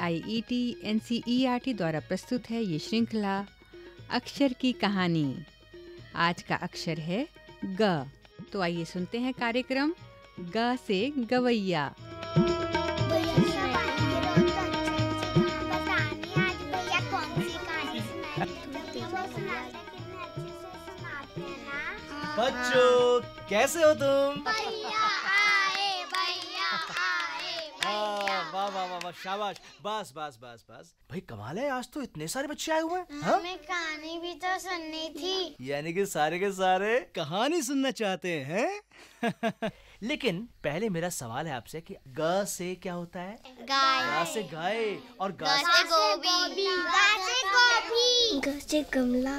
आई E T N C ई द्वारा प्रस्तुत है ये श्रृंखला अक्षर की कहानी। आज का अक्षर है ग। तो आइए सुनते हैं कार्यक्रम ग से गवैया। भैया बतानी आज भैया वाह शाबाश। बस बस बस बस। भाई कमाल है आज तो इतने सारे बच्चे आए हुए हैं हाँ? हमें कहानी भी तो सुननी थी। यानी कि सारे के सारे कहानी सुनना चाहते हैं लेकिन पहले मेरा सवाल है आपसे कि ग से क्या होता है? गाय। गा से गाय और गा से गोभी। गाय से गोभी। घर से गमला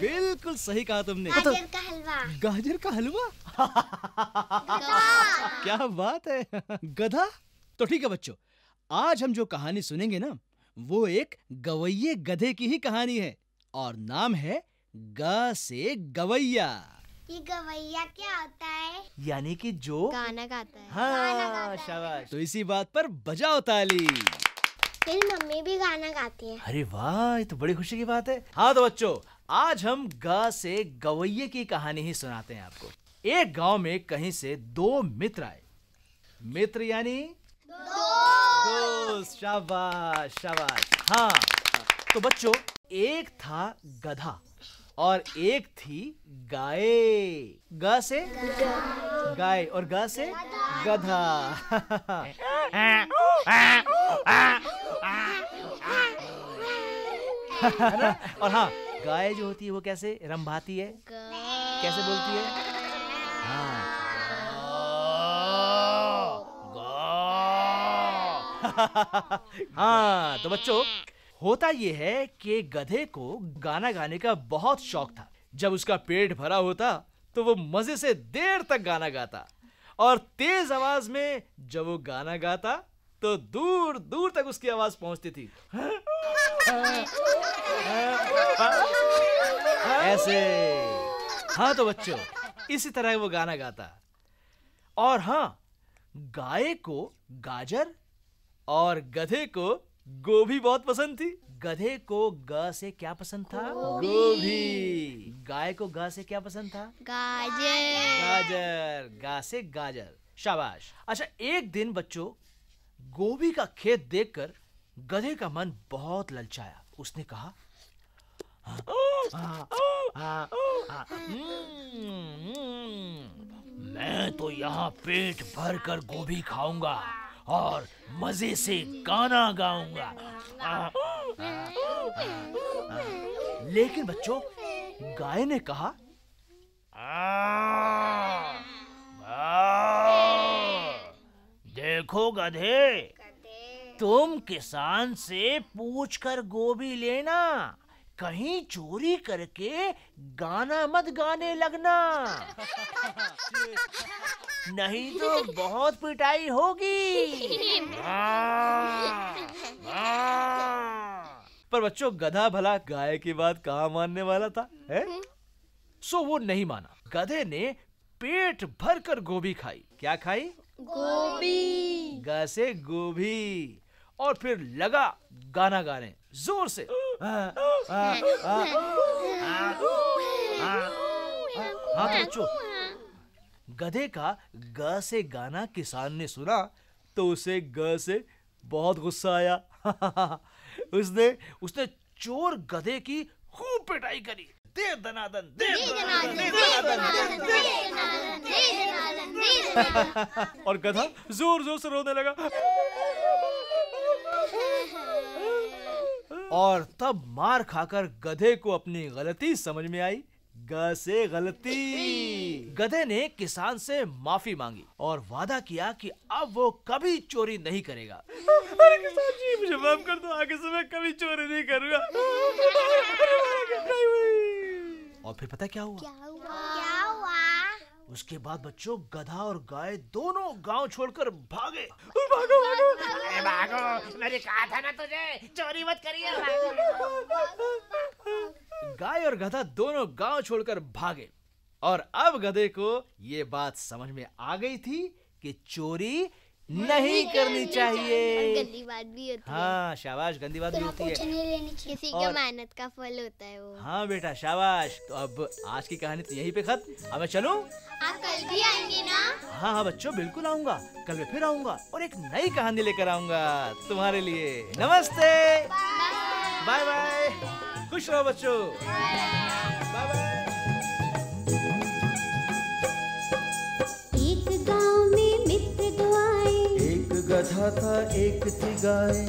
बिल्कुल सही कहा तुमने। गाजर का हलवा। गाजर का हलवा? क्या बात है। गधा? तो ठीक है बच्चों आज हम जो कहानी सुनेंगे ना वो एक गवैये गधे की ही कहानी है और नाम है ग से गवैया। ये गवैया क्या होता है? यानी कि जो गाना गाता है। हाँ शाबाश। तो इसी बात पर बजाओ ताली मेरी मम्मी भी गाना गाती है। अरे वाह ये तो बड़ी खुशी की बात है। हाँ तो बच्चों आज हम ग से गवैये की कहानी ही सुनाते हैं आपको। एक गाँव में कहीं से दो मित्र आए। मित्र यानी दोस्त शाबाश शाबाश। हाँ तो बच्चों एक था गधा और एक थी गाय। ग से गाय और ग से गधा। और हाँ गाय जो होती है वो कैसे? रंभाती है? कैसे बोलती है? हाँ। हाँ तो बच्चों, होता यह है कि गधे को गाना गाने का बहुत शौक था। जब उसका पेट भरा होता तो वो मज़े से देर तक गाना गाता। और तेज आवाज़ में जब वो गाना गाता तो दूर दूर तक उसकी आवाज़ पहुँचती थी। ऐसे। हाँ तो बच्चों, इसी तरह वो गाना गाता। और हाँ गाय को गाजर और गधे को गोभी बहुत पसंद थी। गधे को ग से क्या पसंद था? गोभी। गाय को ग से क्या पसंद था? गाजर। गाजर। गा से गाजर। शाबाश। अच्छा एक दिन बच्चों गोभी का खेत देखकर गधे का मन बहुत ललचाया। उसने कहा "हाँ, हाँ, हाँ, हाँ, हम्म, हम्म, मैं तो यहाँ पेट भर कर गोभी खाऊँगा। और मज़े से गाना गाऊँगा। लेकिन बच्चों गाय ने कहा "आ, आ, देखो गधे तुम किसान से पूछ कर गोभी लेना। कहीं चोरी करके गाना मत गाने लगना। नहीं तो बहुत पिटाई होगी। पर बच्चों गधा भला गाय की बात कहाँ मानने वाला था है? सो वो नहीं माना। गधे ने पेट भर कर गोभी खाई। क्या खाई? गोभी। गा से गोभी। और फिर लगा गाना गाने ज़ोर से। हाँ तो बच्चों गधे का ग से गाना किसान ने सुना तो उसे ग से बहुत गुस्सा आया। उसने उसने चोर गधे की खूब पिटाई करी। दे दनादन दे दनादन दे दनादन। दे और गधा ज़ोर ज़ोर से रोने लगा। और तब मार खाकर गधे को अपनी गलती समझ में आई। ग से गलती। गधे ने किसान से माफ़ी मांगी और वादा किया कि अब वो कभी चोरी नहीं करेगा। अरे किसान जी मुझे माफ़ कर दो आगे से मैं कभी चोरी नहीं करूँगा। और फिर पता क्या हुआ? क्या हुआ? उसके बाद बच्चों गधा और गाय दोनों गाँव छोड़कर भागे। भागो भागो। भागो। मैंने कहा था ना तुझे, चोरी मत करिए गाय और गधा दोनों गाँव छोड़कर भागे। और अब गधे को ये बात समझ में आ गई थी कि चोरी नहीं करनी चाहिए। गंदी बात भी होती है। हाँ शाबाश गंदी बात भी होती है। नहीं लेनी किसी के और- मेहनत का फल होता है वो। हाँ बेटा शाबाश। तो अब आज की कहानी तो यहीं पे खत्म। अब मैं चलूँ? आप कल भी आएँगे ना? हाँ हाँ बच्चों बिल्कुल आऊँगा। कल मैं फिर आऊँगा और एक नई कहानी लेकर आऊँगा तुम्हारे लिए। नमस्ते। बाय। बाय खुश रहो बच्चों। Bye bye. गधा था एक थी गाय।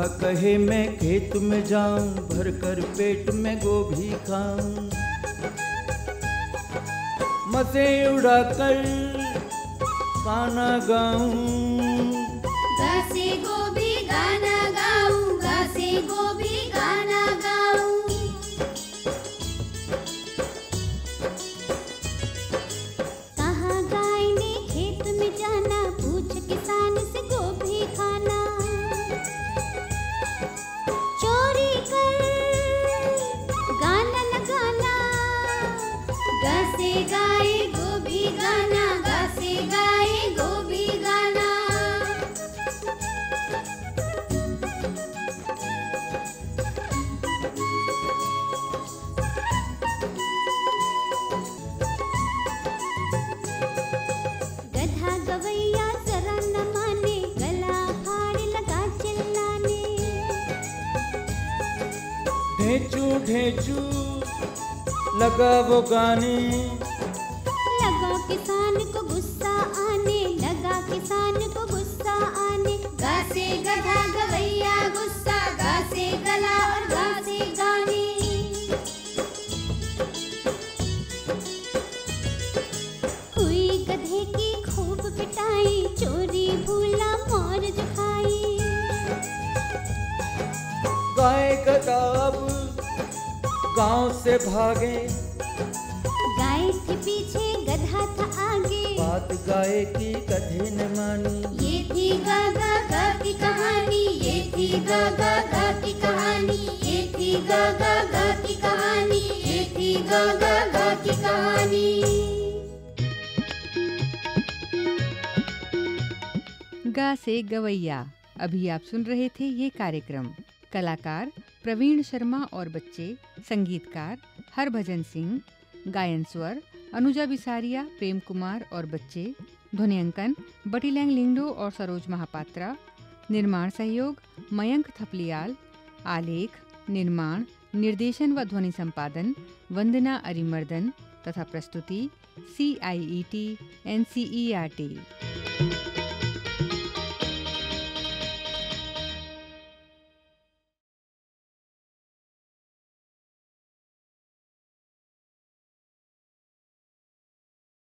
गधा कहे, मैं खेत में जाऊँ भर कर पेट में गोभी खाऊं। मज़े उड़ाकर गाना गाऊं। गा गोभी ढेंचू ढेंचू लगा वो गाने। लगा किसान को गुस्सा आने लगा किसान को गुस्सा आने। गा से गधा गवैया गुस्सा गा से गला और गा से गाने। हुई गधे की खूब पिटाई चोरी भूला मोर जो खाई। गाय गदाब गाँव से भागे। गाय के पीछे गधा था आगे। बात गाय की गधे न मानी। ये थी गा गा गा की कहानी ये थी गा गा गा की कहानी ये थी गा गा गा की कहानी ये थी गा गा गा की कहानी। गा से गवैया अभी आप सुन रहे थे ये कार्यक्रम कलाकार प्रवीण शर्मा और बच्चे, संगीतकार हरभजन सिंह, गायन स्वर अनुजा बिसारिया, प्रेम कुमार और बच्चे ध्वनियांकन बटीलैंग लिंगडो और सरोज महापात्रा, निर्माण सहयोग मयंक थपलियाल, आलेख, निर्माण, निर्देशन व ध्वनि संपादन वंदना अरिमर्दन तथा प्रस्तुति C I E T N C E R T